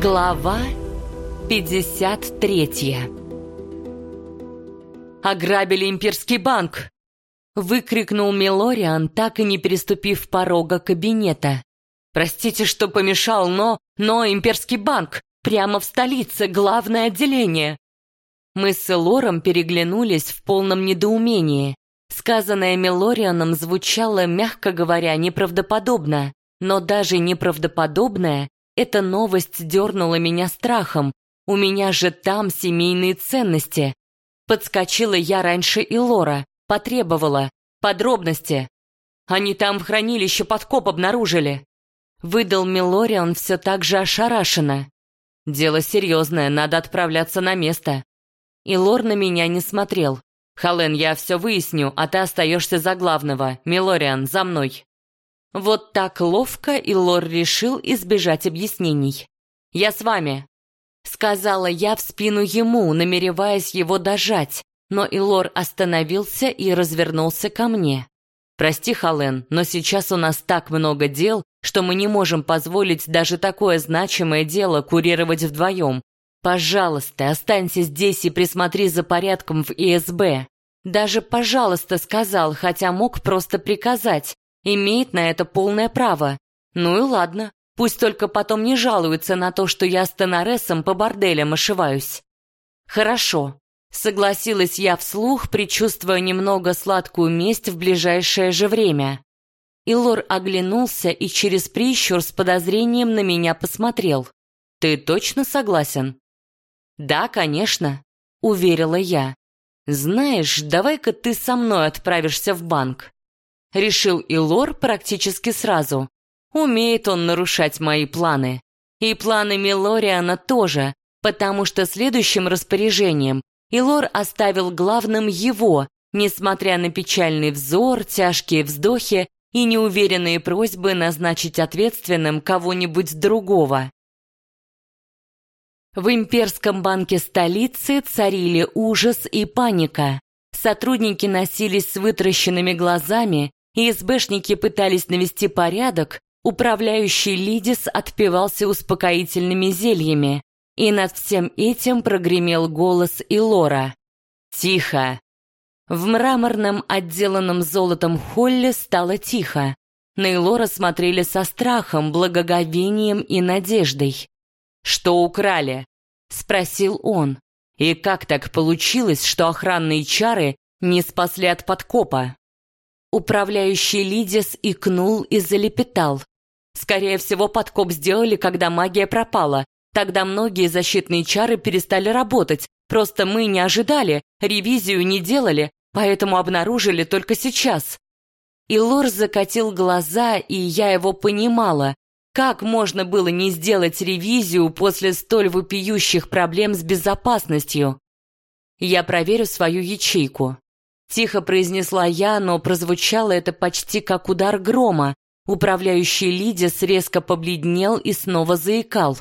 Глава 53 «Ограбили имперский банк!» Выкрикнул Милориан, так и не переступив порога кабинета. «Простите, что помешал, но... Но имперский банк! Прямо в столице, главное отделение!» Мы с Элором переглянулись в полном недоумении. Сказанное Милорианом звучало, мягко говоря, неправдоподобно. Но даже неправдоподобное эта новость дернула меня страхом. У меня же там семейные ценности. Подскочила я раньше и Лора, потребовала. Подробности. Они там в хранилище подкоп обнаружили. Выдал Милориан все так же ошарашенно. Дело серьезное, надо отправляться на место. И Лор на меня не смотрел. Хален, я все выясню, а ты остаешься за главного. Милориан, за мной. Вот так ловко и Лор решил избежать объяснений. «Я с вами», — сказала я в спину ему, намереваясь его дожать, но Илор остановился и развернулся ко мне. «Прости, Хален, но сейчас у нас так много дел, что мы не можем позволить даже такое значимое дело курировать вдвоем. Пожалуйста, останься здесь и присмотри за порядком в ИСБ». Даже «пожалуйста» сказал, хотя мог просто приказать, имеет на это полное право. Ну и ладно, пусть только потом не жалуются на то, что я с Тенаресом по борделям ошиваюсь. Хорошо, согласилась я вслух, предчувствуя немного сладкую месть в ближайшее же время. Илор оглянулся и через прищур с подозрением на меня посмотрел. «Ты точно согласен?» «Да, конечно», — уверила я. «Знаешь, давай-ка ты со мной отправишься в банк. Решил и Лор практически сразу. Умеет он нарушать мои планы. И планы Милориана тоже, потому что следующим распоряжением Илор оставил главным его, несмотря на печальный взор, тяжкие вздохи и неуверенные просьбы назначить ответственным кого-нибудь другого. В имперском банке столицы царили ужас и паника. Сотрудники носились с вытращенными глазами и СБшники пытались навести порядок, управляющий Лидис отпивался успокоительными зельями, и над всем этим прогремел голос Илора. «Тихо!» В мраморном, отделанном золотом холле стало тихо. На Илора смотрели со страхом, благоговением и надеждой. «Что украли?» — спросил он. «И как так получилось, что охранные чары не спасли от подкопа?» Управляющий Лидис икнул и залепетал. Скорее всего, подкоп сделали, когда магия пропала. Тогда многие защитные чары перестали работать. Просто мы не ожидали, ревизию не делали, поэтому обнаружили только сейчас. И Лор закатил глаза, и я его понимала. Как можно было не сделать ревизию после столь вопиющих проблем с безопасностью? Я проверю свою ячейку. Тихо произнесла я, но прозвучало это почти как удар грома. Управляющий Лидис резко побледнел и снова заикал.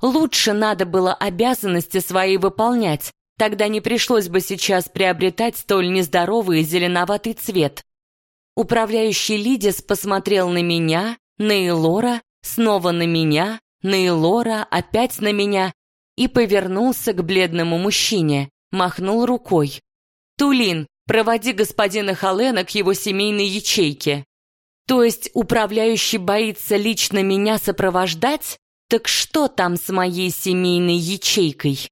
Лучше надо было обязанности свои выполнять, тогда не пришлось бы сейчас приобретать столь нездоровый зеленоватый цвет. Управляющий Лидис посмотрел на меня, на Элора, снова на меня, на Элора, опять на меня и повернулся к бледному мужчине, махнул рукой. «Тулин, Проводи господина Халена к его семейной ячейке. То есть управляющий боится лично меня сопровождать? Так что там с моей семейной ячейкой?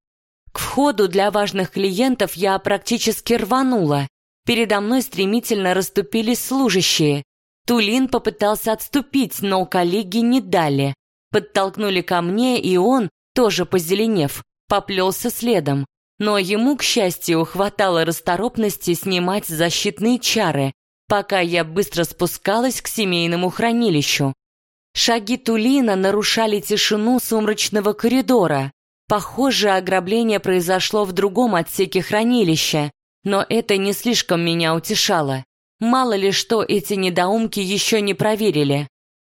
К входу для важных клиентов я практически рванула. Передо мной стремительно расступились служащие. Тулин попытался отступить, но коллеги не дали. Подтолкнули ко мне, и он, тоже позеленев, поплелся следом. Но ему, к счастью, хватало расторопности снимать защитные чары, пока я быстро спускалась к семейному хранилищу. Шаги Тулина нарушали тишину сумрачного коридора. Похоже, ограбление произошло в другом отсеке хранилища, но это не слишком меня утешало. Мало ли что эти недоумки еще не проверили.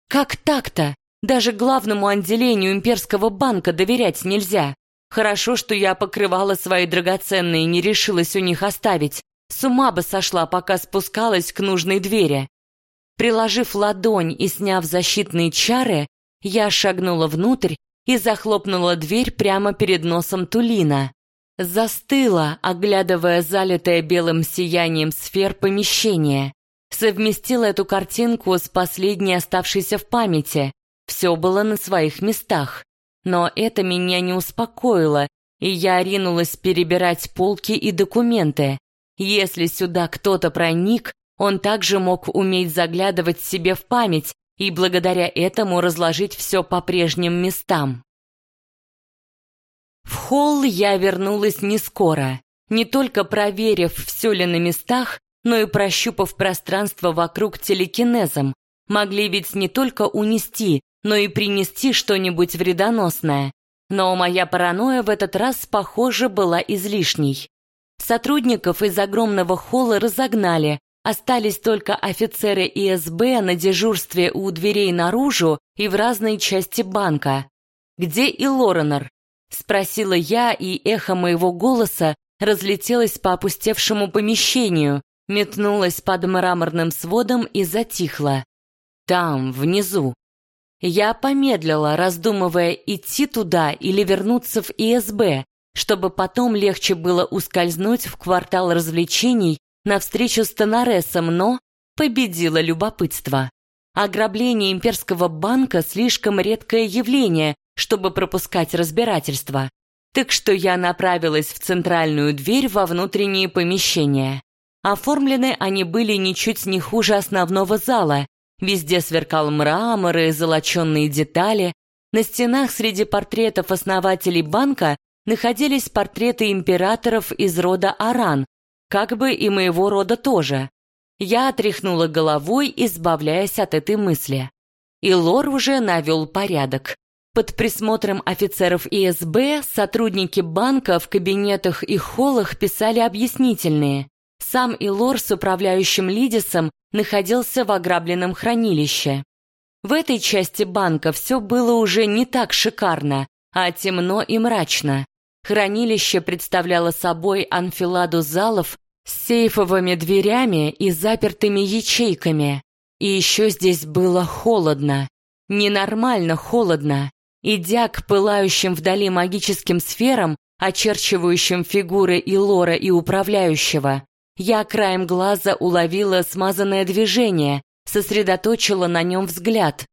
Как так-то? Даже главному отделению имперского банка доверять нельзя. Хорошо, что я покрывала свои драгоценные и не решилась у них оставить. С ума бы сошла, пока спускалась к нужной двери. Приложив ладонь и сняв защитные чары, я шагнула внутрь и захлопнула дверь прямо перед носом Тулина. Застыла, оглядывая залитое белым сиянием сфер помещение. Совместила эту картинку с последней оставшейся в памяти. Все было на своих местах. Но это меня не успокоило, и я ринулась перебирать полки и документы. Если сюда кто-то проник, он также мог уметь заглядывать себе в память и благодаря этому разложить все по прежним местам. В холл я вернулась не скоро, не только проверив, все ли на местах, но и прощупав пространство вокруг телекинезом. Могли ведь не только унести, но и принести что-нибудь вредоносное. Но моя паранойя в этот раз, похоже, была излишней. Сотрудников из огромного холла разогнали, остались только офицеры ИСБ на дежурстве у дверей наружу и в разной части банка. «Где и Лоренор?» — спросила я, и эхо моего голоса разлетелось по опустевшему помещению, метнулось под мраморным сводом и затихло. «Там, внизу», я помедлила, раздумывая, идти туда или вернуться в ИСБ, чтобы потом легче было ускользнуть в квартал развлечений на встречу с Тонаресом, но победило любопытство. Ограбление имперского банка слишком редкое явление, чтобы пропускать разбирательство. Так что я направилась в центральную дверь во внутренние помещения. Оформлены они были ничуть не хуже основного зала, Везде сверкал мрамор и золоченные детали. На стенах среди портретов основателей банка находились портреты императоров из рода Аран, как бы и моего рода тоже. Я отряхнула головой, избавляясь от этой мысли. И Лор уже навел порядок. Под присмотром офицеров ИСБ сотрудники банка в кабинетах и холлах писали объяснительные. Сам Илор с управляющим Лидисом находился в ограбленном хранилище. В этой части банка все было уже не так шикарно, а темно и мрачно. Хранилище представляло собой анфиладу залов с сейфовыми дверями и запертыми ячейками. И еще здесь было холодно. Ненормально холодно. Идя к пылающим вдали магическим сферам, очерчивающим фигуры и лора и управляющего, я краем глаза уловила смазанное движение, сосредоточила на нем взгляд.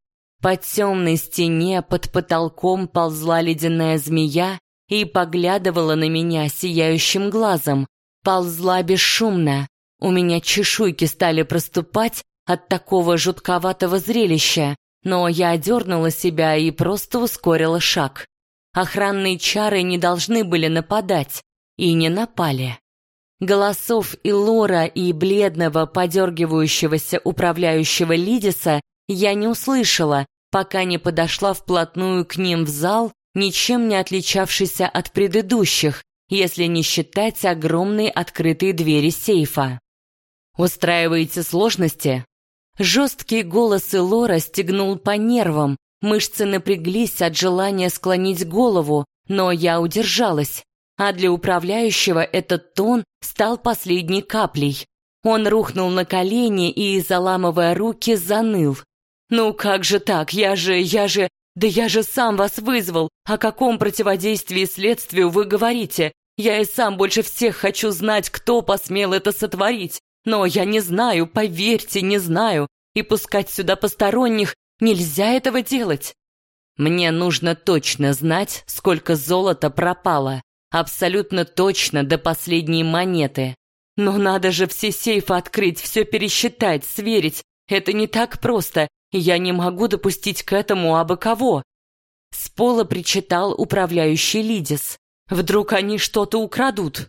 По темной стене под потолком ползла ледяная змея и поглядывала на меня сияющим глазом. Ползла бесшумно. У меня чешуйки стали проступать от такого жутковатого зрелища, но я одернула себя и просто ускорила шаг. Охранные чары не должны были нападать, и не напали. Голосов и Лора, и бледного, подергивающегося управляющего Лидиса я не услышала, пока не подошла вплотную к ним в зал, ничем не отличавшийся от предыдущих, если не считать огромной открытой двери сейфа. «Устраиваете сложности?» Жесткий голос Лора стегнул по нервам, мышцы напряглись от желания склонить голову, но я удержалась а для управляющего этот тон стал последней каплей. Он рухнул на колени и, заламывая руки, заныл. «Ну как же так? Я же, я же... Да я же сам вас вызвал! О каком противодействии следствию вы говорите? Я и сам больше всех хочу знать, кто посмел это сотворить. Но я не знаю, поверьте, не знаю. И пускать сюда посторонних нельзя этого делать. Мне нужно точно знать, сколько золота пропало. Абсолютно точно до последней монеты. Но надо же все сейфы открыть, все пересчитать, сверить. Это не так просто, я не могу допустить к этому абы кого. С пола причитал управляющий Лидис. Вдруг они что-то украдут?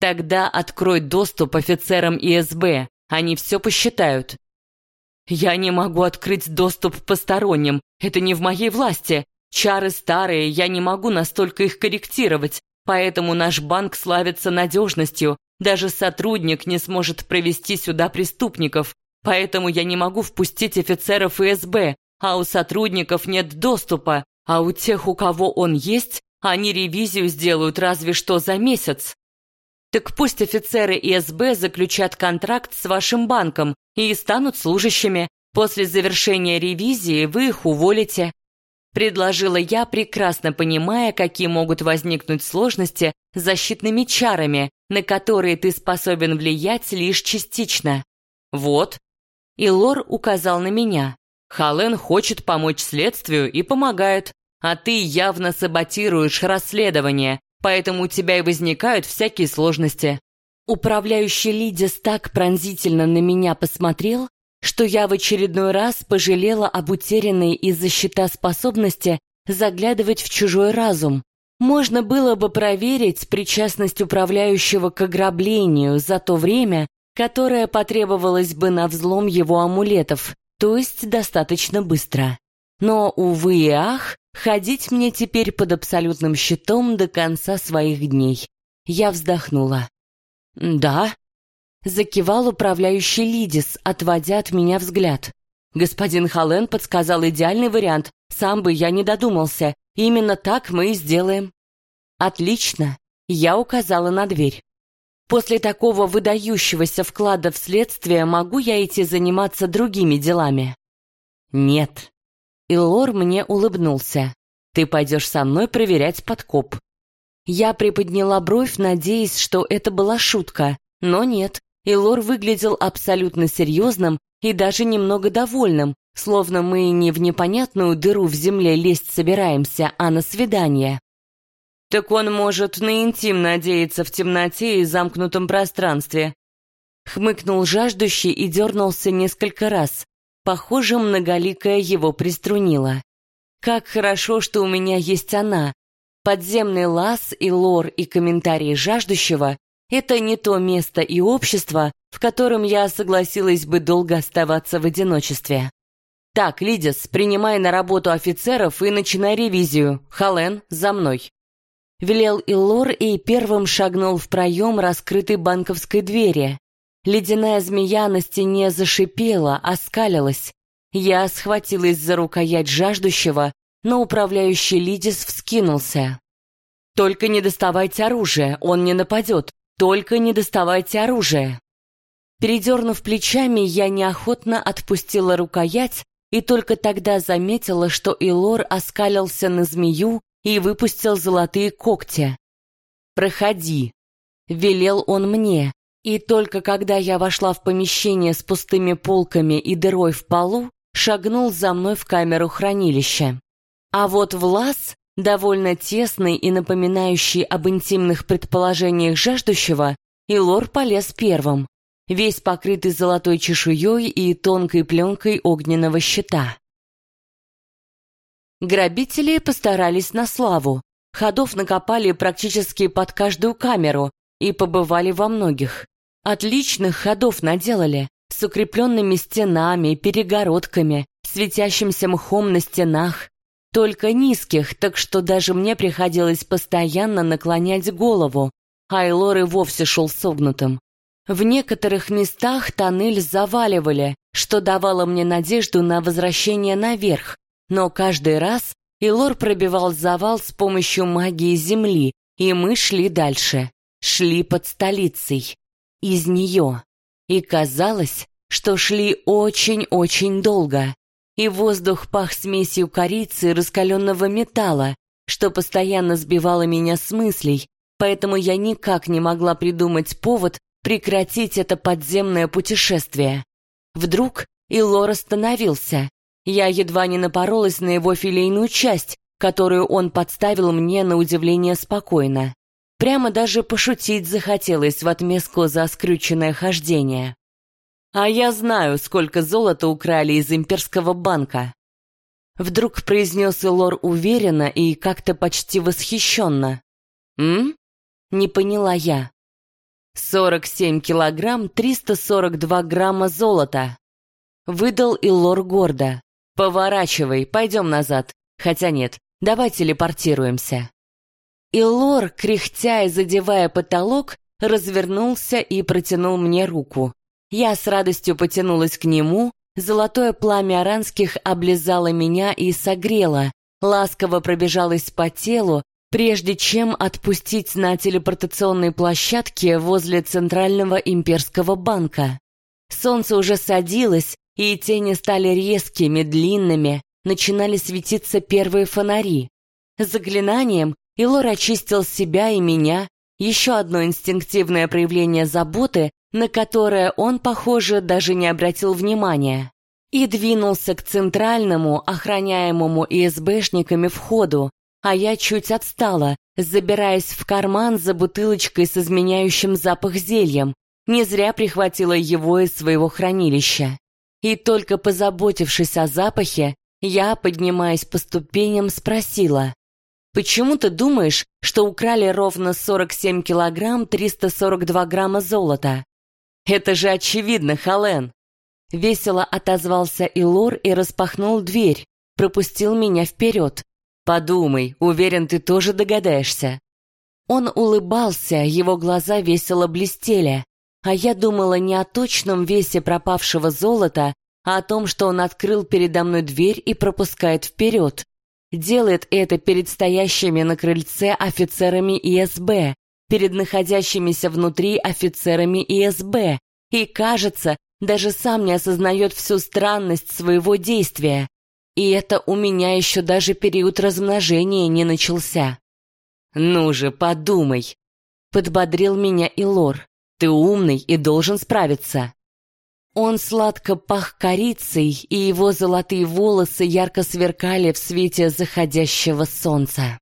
Тогда открой доступ офицерам ИСБ, они все посчитают. Я не могу открыть доступ посторонним, это не в моей власти. Чары старые, я не могу настолько их корректировать. Поэтому наш банк славится надежностью. Даже сотрудник не сможет провести сюда преступников. Поэтому я не могу впустить офицеров ФСБ, а у сотрудников нет доступа, а у тех, у кого он есть, они ревизию сделают разве что за месяц. Так пусть офицеры ИСБ заключат контракт с вашим банком и станут служащими. После завершения ревизии вы их уволите. Предложила я, прекрасно понимая, какие могут возникнуть сложности с защитными чарами, на которые ты способен влиять лишь частично. Вот. И Лор указал на меня. Хален хочет помочь следствию и помогает, а ты явно саботируешь расследование, поэтому у тебя и возникают всякие сложности. Управляющий Лидис так пронзительно на меня посмотрел, что я в очередной раз пожалела об утерянной из-за щита способности заглядывать в чужой разум. Можно было бы проверить причастность управляющего к ограблению за то время, которое потребовалось бы на взлом его амулетов, то есть достаточно быстро. Но, увы и ах, ходить мне теперь под абсолютным щитом до конца своих дней. Я вздохнула. «Да», Закивал управляющий Лидис, отводя от меня взгляд. Господин Хален подсказал идеальный вариант. Сам бы я не додумался. Именно так мы и сделаем. Отлично. Я указала на дверь. После такого выдающегося вклада в следствие могу я идти заниматься другими делами? Нет. Илор мне улыбнулся. Ты пойдешь со мной проверять подкоп. Я приподняла бровь, надеясь, что это была шутка, но нет и Лор выглядел абсолютно серьезным и даже немного довольным, словно мы не в непонятную дыру в земле лезть собираемся, а на свидание. «Так он может на интим надеяться в темноте и замкнутом пространстве», хмыкнул жаждущий и дернулся несколько раз. Похоже, многоликая его приструнила. «Как хорошо, что у меня есть она!» Подземный лаз и лор и комментарии жаждущего это не то место и общество, в котором я согласилась бы долго оставаться в одиночестве. Так, Лидис, принимай на работу офицеров и начинай ревизию. Хален, за мной. Велел Иллор и первым шагнул в проем раскрытой банковской двери. Ледяная змея на стене зашипела, оскалилась. Я схватилась за рукоять жаждущего, но управляющий Лидис вскинулся. «Только не доставайте оружие, он не нападет. Только не доставайте оружие. Передернув плечами, я неохотно отпустила рукоять и только тогда заметила, что Илор оскалился на змею и выпустил золотые когти. «Проходи», — велел он мне, и только когда я вошла в помещение с пустыми полками и дырой в полу, шагнул за мной в камеру хранилища. А вот Влас довольно тесный и напоминающий об интимных предположениях жаждущего, и лор полез первым, весь покрытый золотой чешуей и тонкой пленкой огненного щита. Грабители постарались на славу. Ходов накопали практически под каждую камеру и побывали во многих. Отличных ходов наделали, с укрепленными стенами, перегородками, светящимся мхом на стенах, только низких, так что даже мне приходилось постоянно наклонять голову, а Элор и вовсе шел согнутым. В некоторых местах тоннель заваливали, что давало мне надежду на возвращение наверх, но каждый раз Илор пробивал завал с помощью магии земли, и мы шли дальше, шли под столицей, из нее. И казалось, что шли очень-очень долго и воздух пах смесью корицы и раскаленного металла, что постоянно сбивало меня с мыслей, поэтому я никак не могла придумать повод прекратить это подземное путешествие. Вдруг Илор остановился. Я едва не напоролась на его филейную часть, которую он подставил мне на удивление спокойно. Прямо даже пошутить захотелось в отместку за скрюченное хождение. А я знаю, сколько золота украли из имперского банка. Вдруг произнес Элор уверенно и как-то почти восхищенно. «М?» Не поняла я. «Сорок семь килограмм, триста сорок два грамма золота!» Выдал Илор гордо. «Поворачивай, пойдем назад. Хотя нет, давай телепортируемся». Илор, кряхтя и задевая потолок, развернулся и протянул мне руку. Я с радостью потянулась к нему, золотое пламя аранских облизало меня и согрело, ласково пробежалось по телу, прежде чем отпустить на телепортационной площадке возле Центрального имперского банка. Солнце уже садилось, и тени стали резкими, длинными, начинали светиться первые фонари. Заклинанием Илор очистил себя и меня, еще одно инстинктивное проявление заботы, на которое он, похоже, даже не обратил внимания, и двинулся к центральному, охраняемому ИСБшниками входу, а я чуть отстала, забираясь в карман за бутылочкой с изменяющим запах зельем, не зря прихватила его из своего хранилища. И только позаботившись о запахе, я, поднимаясь по ступеням, спросила, «Почему ты думаешь, что украли ровно 47 килограмм 342 грамма золота?» «Это же очевидно, Холлен!» Весело отозвался Илор и распахнул дверь, пропустил меня вперед. «Подумай, уверен, ты тоже догадаешься». Он улыбался, его глаза весело блестели, а я думала не о точном весе пропавшего золота, а о том, что он открыл передо мной дверь и пропускает вперед. Делает это перед стоящими на крыльце офицерами ИСБ, перед находящимися внутри офицерами ИСБ, и, кажется, даже сам не осознает всю странность своего действия. И это у меня еще даже период размножения не начался. «Ну же, подумай!» — подбодрил меня Илор. «Ты умный и должен справиться». Он сладко пах корицей, и его золотые волосы ярко сверкали в свете заходящего солнца.